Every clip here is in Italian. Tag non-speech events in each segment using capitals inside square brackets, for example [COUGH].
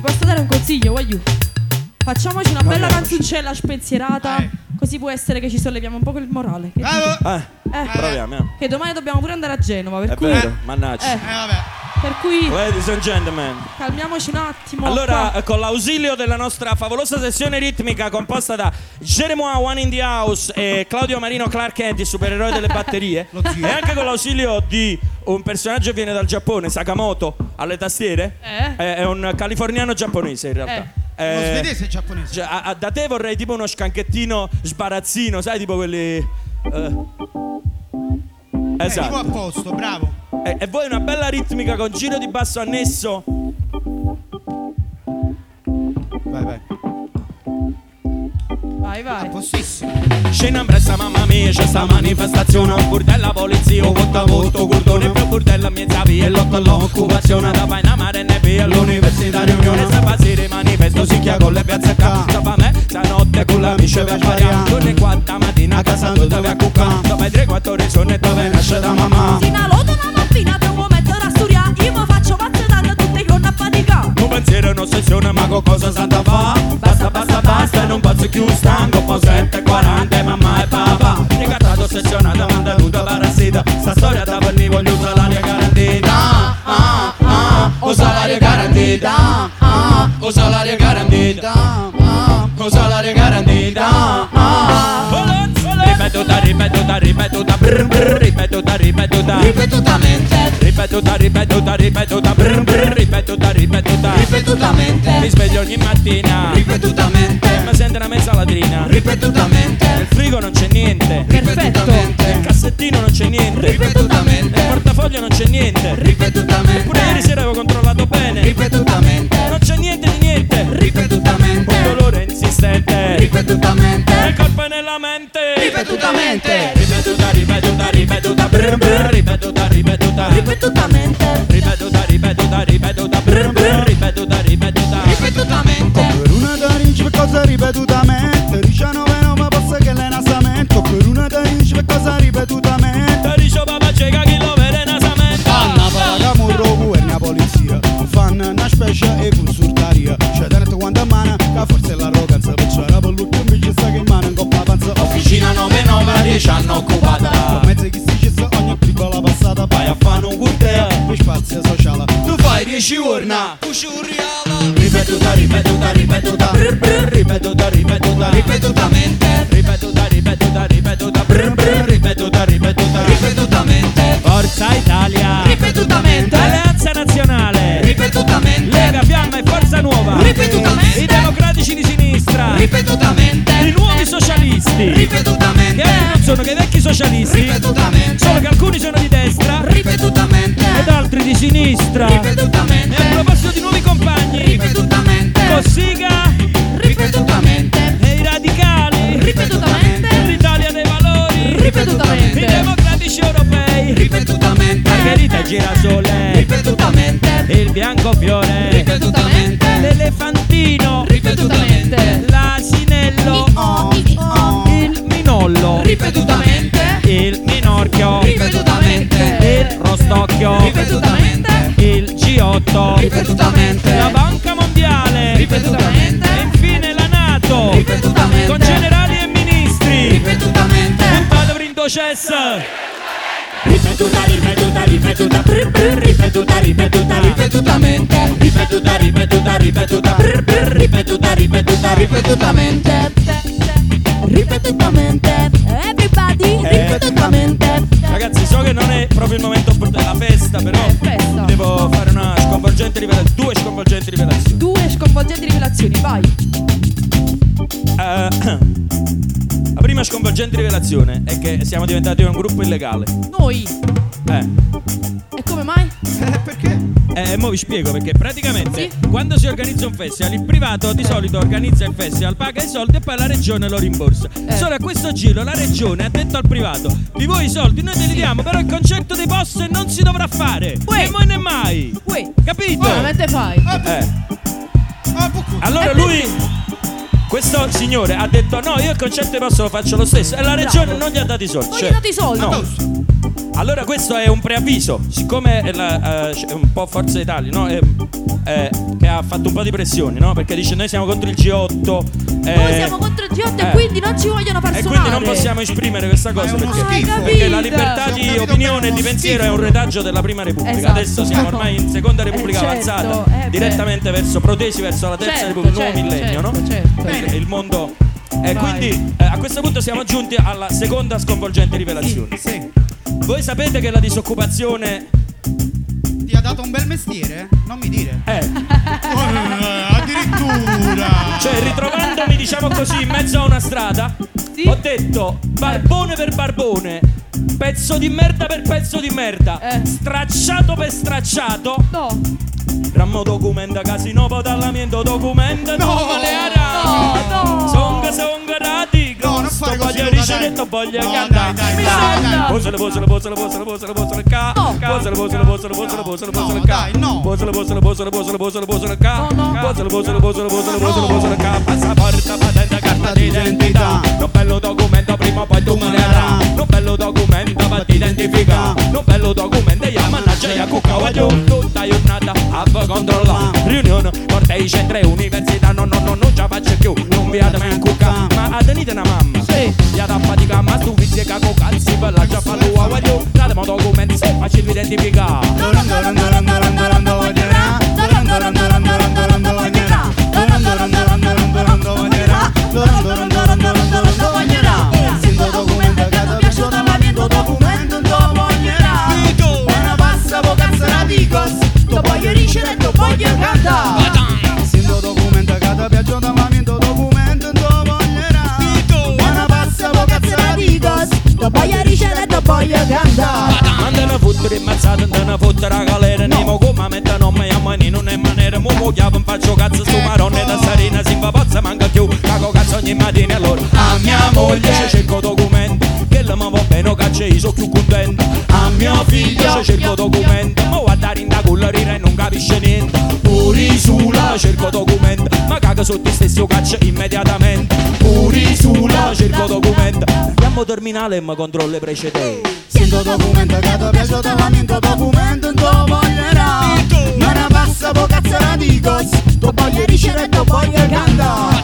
Ti posso dare un consiglio, voglio? Facciamoci una bella canzoncella spensierata, Eh. così può essere che ci solleviamo un po' il morale. Che, Bravo. Eh, Eh. proviamo. eh. Che domani dobbiamo pure andare a Genova, per È cui, vero, mannaggia. Eh. Eh, vabbè. Per cui Ladies and gentlemen. calmiamoci un attimo. Allora, qua. eh, con l'ausilio della nostra favolosa sessione ritmica composta da Jeremiah One in the House e Claudio Marino Clark Kent, il supereroe delle batterie, [LAUGHS] Lo zio. e anche con l'ausilio di un personaggio che viene dal Giappone, Sakamoto, alle tastiere, Eh? è, è un californiano giapponese in realtà. Eh. Eh, Lo svedese e giapponese. cioè, a- a- da te vorrei tipo uno scanchettino sbarazzino, sai, tipo quelli... eh, Eh, tipo a esatto. posto, bravo. E, e voi una bella ritmica con giro di basso annesso. Vai, vai. Vai, vai. Postissimo. Scena in bressa mamma mia c'è sta manifestazione Un burdella polizia, vota voto, cordone più burdella mezza via E lotto all'occupazione da vai in mare ne via All'università riunione se passi manifesto si chia con le piazze qua Dopo me, stanotte con l'amici per variare Torni quattro mattina a casa dove a cucca Dove tre quattro risone dove nasce da mamma Fino all'otto pensiero è un'ossessione ma con cosa santa fa? Basta, basta, basta, non posso più stanco Po' 7, 40, mamma e papà. Ricattato, ossessionato, mandaluto, parassita. Sta storia da mi voglio usare l'aria garantita. Ah, ah, Ho salario garantita. Ah, Ho salario garantita. Ah, Ho salario garantita. Ah. Ripetuta, ripetuta, ripetuta. Brr, brr, Ripetuta, ripetuta. Ripetutamente, Ripetuta, ripetuta, ripetuta brr, brr, Ripetuta, ripetuta Mi ripetutamente, sveglio ogni mattina. Ripetutamente, mi sento una mezza ladrina. Ripetutamente, Ripetuta, ripetuta, ripetuta. Brr, brr, Ripetuta, ripetuta. Ripetutamente, Ripetuta, ripetuta, ripetuta. Brr, brr, Ripetuta, ripetuta. Ripetutamente, Forza Italia. Ripetutamente, Alleanza Nazionale. Ripetutamente, Lega Fiamma e Forza Nuova. Ripetutamente. I democratici di sinistra. Ripetutamente, I nuovi socialisti. Che ripetutamente, non sono che i vecchi socialisti. Ripetutamente, Solo che alcuni sono di destra. Ripetutamente, ed altri di sinistra. Ripetutamente, ripetutamente, Cossiga ripetutamente, e i radicali. Ripetutamente. L'Italia dei valori. Ripetutamente. I democratici europei. Ripetutamente, Margherita e Girasole. Ripetutamente, Il bianco fiore. Ripetutamente, L'elefantino. Ripetutamente. L'asinello Il minollo. Ripetutamente, Il minorchio. Ripetutamente, Il rostocchio. Ripetutamente, Il G8 ripetutamente, La Banca chess ripetuta, ripetuta, ripetuta, brr, brr, ripetuta, ripetuta, ripetutamente, Ripetuta, ripetuta, ripetuta brr, brr, Ripetuta, ripetuta, ripetutamente, ripetutamente, everybody, Eh. ripetutamente, Ragazzi so che non è proprio il momento della festa Però Eh, festa. devo fare una sconvolgente rivelazione Due sconvolgenti rivelazioni Due sconvolgenti rivelazioni, vai. Eh, prima sconvolgente rivelazione è che siamo diventati un gruppo illegale Noi. Eh E come mai? [LAUGHS] Eh, perché? Eh, mo vi spiego perché praticamente quando si organizza un festival, il privato di solito organizza il festival, paga i soldi e poi la regione lo rimborsa. Eh. Solo a questo giro la regione ha detto al privato: di voi i soldi noi te li diamo, però il concerto dei post non si dovrà fare. Uè. E mo né mai. Uè. Capito? Veramente fai? Eh. Ah. Allora lui, questo signore ha detto: no, io il concerto dei post lo faccio lo stesso. E la regione non gli ha dato i soldi. Non Cioè, gli date i soldi. No. Allora questo è un preavviso, siccome è la, eh, c'è un po' Forza Italia, no? Eh, eh, che ha fatto un po' di pressioni, no? Perché dice noi siamo contro il G8. eh, Noi siamo contro il G8 eh. e quindi non ci vogliono far e suonare. quindi non possiamo esprimere questa cosa è perché, perché la libertà di capito opinione e di pensiero è un retaggio della prima repubblica. Esatto. Adesso siamo ormai in seconda repubblica Eh, certo, avanzata, eh, direttamente verso protesi verso la terza Certo, repubblica, il nuovo certo, millennio, no? certo, certo. Perché Il mondo e quindi eh, a questo punto siamo giunti alla seconda sconvolgente rivelazione. Sì. Voi sapete che la disoccupazione Ti ha dato un bel mestiere? Non mi dire. [LAUGHS] Eh, addirittura. Cioè, ritrovandomi, diciamo così, in mezzo a una strada, Sì. ho detto barbone per barbone, pezzo di merda per pezzo di merda, Eh. stracciato per stracciato. No, Rammo documenta casino potallamento documenta No. no no, no. Songa songa così, voglio cantare. Mi dai. Posala, posala, posala, posala, posala, posala, ca. Posala, posala, posala, posala, No, posala, ca. Posala, posala, posala, posala, posala, posala, ca. Posala, posala, posala, posala, No. posala, ca. Passaporto, patente, carta d'identità. Non bello documento, prima o poi tu me ne darai. Non bello documento, per ti identificare. Non bello documento, io mannaggia, io cucca, voglio tutta giornata a controllare. Riunione, cortei, centri, università, no, no, no, non ce la faccio più. Non vi adame a cucca, ma a tenete una mamma. Sì. Ya da fatica ma tu vizi che con cazzi per la giappa tua voglio Date mo documenti se facili identificare fottere immazzate, andano a fottere a galera Nemo come mettono me a mani, non è maniera Mu mu chiavo, faccio cazzo su marone da sarina Si va pozza, manca più, cago cazzo ogni mattina Allora a mia moglie ci cerco documenti Che la mi va bene, caccia io sono più contento A mio figlio ci cerco documenti Ma guardare in da culla rira e non capisce niente Puri sulla cerco documenti Ma caga sotto te stesso caccia immediatamente Puri sulla cerco documenti Andiamo terminale e mi controllo i precedenti Sento documento che ti piace da lamento documento non lo voglierà Una passa po' cazzara di cos Tu voglio ricevere, tu voglio cantare.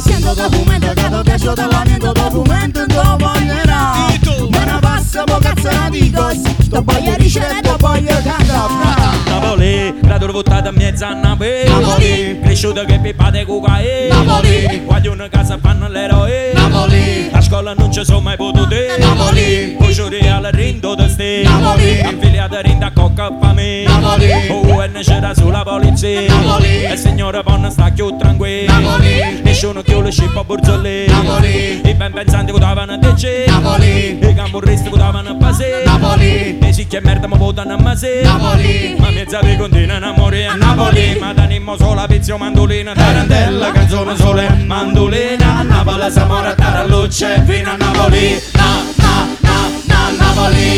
Sento documento che ti piace da lamento documento non lo voglierà Una passa po' cazzara di cos Tu voglio ricevere, tu voglio cantare. Napoli, grado votato a mezza a Napoli. Napoli. Cresciuto che pippate cuca e Napoli. Voglio una casa fanno l'eroe. Napoli. A scuola non ci sono mai potuti Napoli. Cuciuri al rindo da ste Napoli. Affiliata rinda cocca pa me Napoli. UN c'era sulla polizia Napoli. E signora Ponna sta più tranquilla Napoli. Nessuno chiude le scippa burzolli Napoli. I ben pensanti votavano a te Napoli. I camorristi votavano a Pase Napoli. E si che merda ma votano a Mase Napoli. Ma mezza vi continua a morire a Napoli Ma danimmo sola pizio mandolina Tarantella canzone sole mandolina A Napoli si muore a Tarallucce Fino a Napoli. Na na na na Napoli.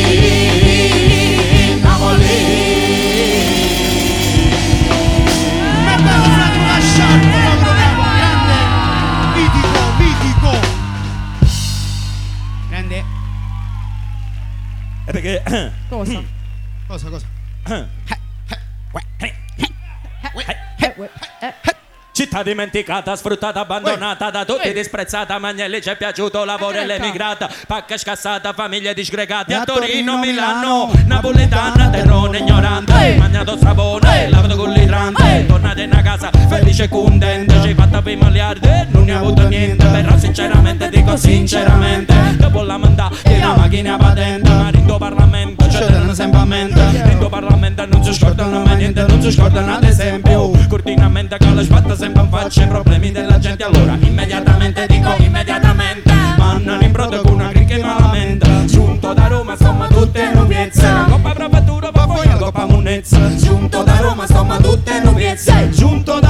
Napoli. Perché cosa? [CLEARS THROAT] Cosa, cosa? [CLEARS THROAT] Città dimenticata, sfruttata, abbandonata da tutti, disprezzata, Magnelli ci è piaciuto, lavoro e l'emigrata, pacca scassata, famiglie disgregate, a Torino, Milano, napoletana, terrone ignorante, magnato strabone, lavato con l'idrante, tornate in casa, felice e contente, ci hai fatta per miliardi, non ne ha avuto niente, però sinceramente dico sinceramente, dopo la mandà di una macchina patente, ma rindo Parlamento, c'è tenere sempre a mente, rindo Parlamento non si scordano mai niente, non si scordano ad esempio, cortinamente con la sbatta sempre in faccia i problemi della gente, allora immediatamente dico immediatamente, vanno in brodo con una gringa malamente, giunto da Roma insomma tutte nubiezze, la coppa prefettura va poi la coppa munezza, giunto da Roma insomma tutte nubiezze, giunto da